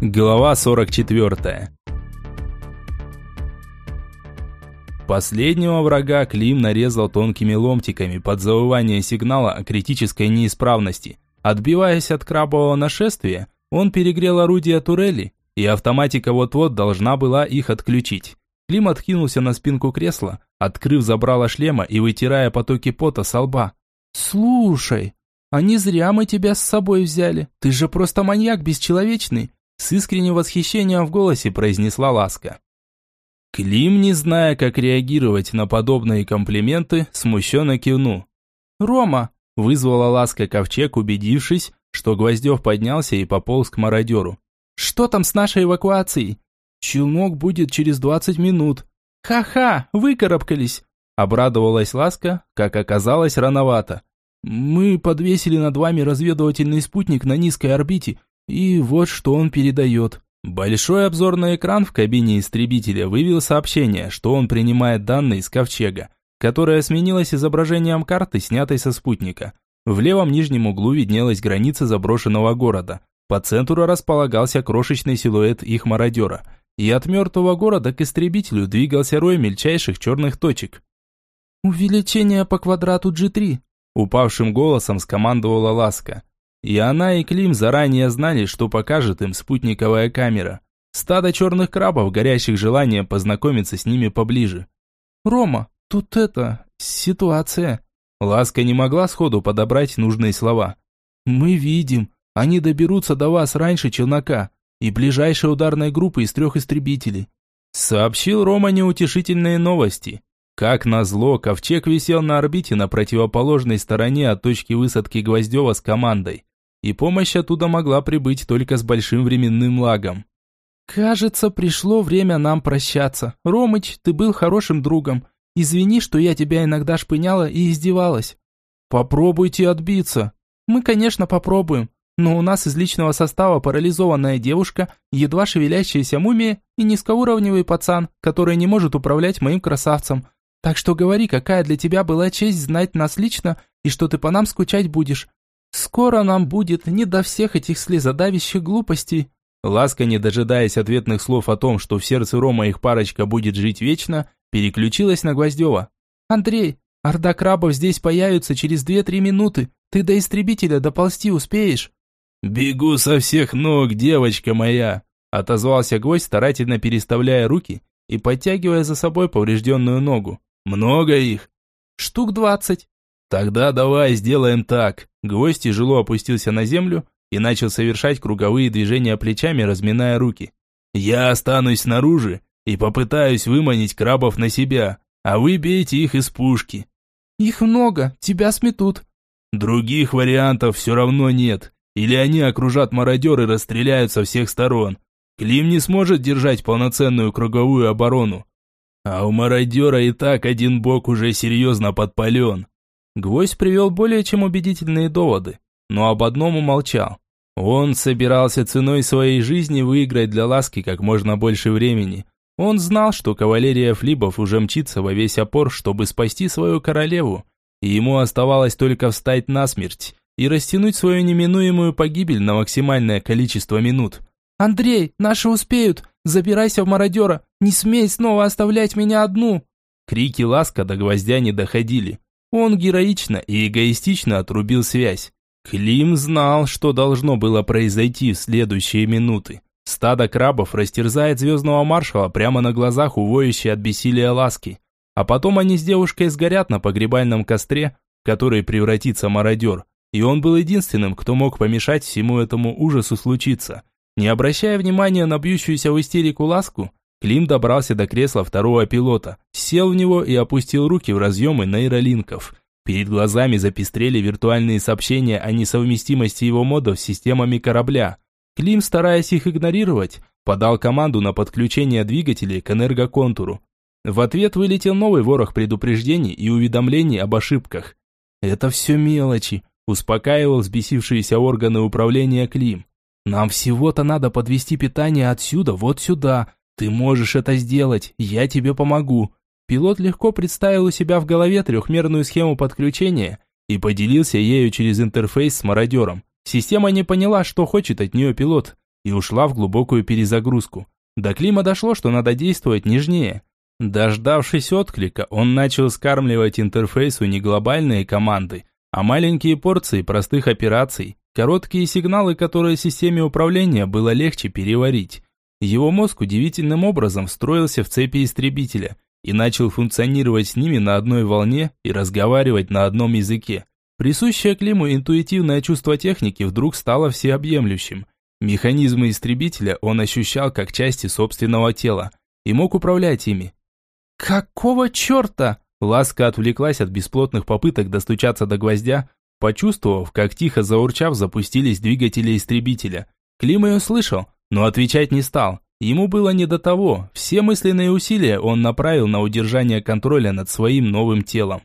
Глава 44. Последнего врага Клим нарезал тонкими ломтиками под завывание сигнала о критической неисправности. Отбиваясь от крабового нашествия, он перегрел орудия турели, и автоматика вот-вот должна была их отключить. Клим откинулся на спинку кресла, открыв забрало шлема и вытирая потоки пота со лба. «Слушай, а не зря мы тебя с собой взяли. Ты же просто маньяк бесчеловечный. С искренним восхищением в голосе произнесла Ласка. Клим, не зная, как реагировать на подобные комплименты, смущенно кивнул. «Рома!» – вызвала Ласка ковчег, убедившись, что Гвоздев поднялся и пополз к мародеру. «Что там с нашей эвакуацией?» «Челнок будет через двадцать минут». «Ха-ха, выкарабкались!» – обрадовалась Ласка, как оказалось, рановато. «Мы подвесили над вами разведывательный спутник на низкой орбите и вот что он передает. Большой обзорный экран в кабине истребителя вывел сообщение, что он принимает данные с ковчега, которое сменилось изображением карты, снятой со спутника. В левом нижнем углу виднелась граница заброшенного города. По центру располагался крошечный силуэт их мародера. И от мертвого города к истребителю двигался рой мельчайших черных точек. «Увеличение по квадрату G3», – упавшим голосом скомандовала Ласка. И она, и Клим заранее знали, что покажет им спутниковая камера. Стадо черных крабов, горящих желанием познакомиться с ними поближе. «Рома, тут это... ситуация...» Ласка не могла сходу подобрать нужные слова. «Мы видим, они доберутся до вас раньше челнока и ближайшей ударной группы из трех истребителей». Сообщил Рома неутешительные новости. Как назло, ковчег висел на орбите на противоположной стороне от точки высадки Гвоздева с командой и помощь оттуда могла прибыть только с большим временным лагом. «Кажется, пришло время нам прощаться. Ромыч, ты был хорошим другом. Извини, что я тебя иногда шпыняла и издевалась. Попробуйте отбиться. Мы, конечно, попробуем, но у нас из личного состава парализованная девушка, едва шевелящаяся мумия и низкоуровневый пацан, который не может управлять моим красавцем. Так что говори, какая для тебя была честь знать нас лично и что ты по нам скучать будешь. Скоро нам будет не до всех этих слезодавящих глупостей. Ласка, не дожидаясь ответных слов о том, что в сердце Рома их парочка будет жить вечно, переключилась на Гвоздева. «Андрей, орда крабов здесь появится через две-три минуты. Ты до истребителя доползти успеешь?» «Бегу со всех ног, девочка моя!» Отозвался гость, старательно переставляя руки и подтягивая за собой поврежденную ногу. «Много их?» «Штук двадцать». «Тогда давай сделаем так». Гвоздь тяжело опустился на землю и начал совершать круговые движения плечами, разминая руки. «Я останусь снаружи и попытаюсь выманить крабов на себя, а вы бейте их из пушки». «Их много, тебя сметут». «Других вариантов все равно нет. Или они окружат мародеры и расстреляют со всех сторон. Клим не сможет держать полноценную круговую оборону. А у мародера и так один бок уже серьезно подпален. Гвоздь привел более чем убедительные доводы, но об одном умолчал. Он собирался ценой своей жизни выиграть для Ласки как можно больше времени. Он знал, что кавалерия флибов уже мчится во весь опор, чтобы спасти свою королеву, и ему оставалось только встать насмерть и растянуть свою неминуемую погибель на максимальное количество минут. «Андрей, наши успеют! Забирайся в мародера! Не смей снова оставлять меня одну!» Крики Ласка до гвоздя не доходили. Он героично и эгоистично отрубил связь. Клим знал, что должно было произойти в следующие минуты. Стадо крабов растерзает звездного маршала прямо на глазах увоющей от бессилия ласки. А потом они с девушкой сгорят на погребальном костре, в который превратится мародер. И он был единственным, кто мог помешать всему этому ужасу случиться. Не обращая внимания на бьющуюся в истерику ласку, Клим добрался до кресла второго пилота, сел в него и опустил руки в разъемы нейролинков. Перед глазами запестрели виртуальные сообщения о несовместимости его модов с системами корабля. Клим, стараясь их игнорировать, подал команду на подключение двигателей к энергоконтуру. В ответ вылетел новый ворох предупреждений и уведомлений об ошибках. «Это все мелочи», – успокаивал взбесившиеся органы управления Клим. «Нам всего-то надо подвести питание отсюда вот сюда, «Ты можешь это сделать, я тебе помогу». Пилот легко представил у себя в голове трехмерную схему подключения и поделился ею через интерфейс с мародером. Система не поняла, что хочет от нее пилот, и ушла в глубокую перезагрузку. До Клима дошло, что надо действовать нежнее. Дождавшись отклика, он начал скармливать интерфейсу не глобальные команды, а маленькие порции простых операций, короткие сигналы, которые системе управления было легче переварить. Его мозг удивительным образом встроился в цепи истребителя и начал функционировать с ними на одной волне и разговаривать на одном языке. Присущее Климу интуитивное чувство техники вдруг стало всеобъемлющим. Механизмы истребителя он ощущал как части собственного тела и мог управлять ими. «Какого черта?» Ласка отвлеклась от бесплотных попыток достучаться до гвоздя, почувствовав, как тихо заурчав запустились двигатели истребителя. Клим ее слышал, но отвечать не стал. Ему было не до того. Все мысленные усилия он направил на удержание контроля над своим новым телом.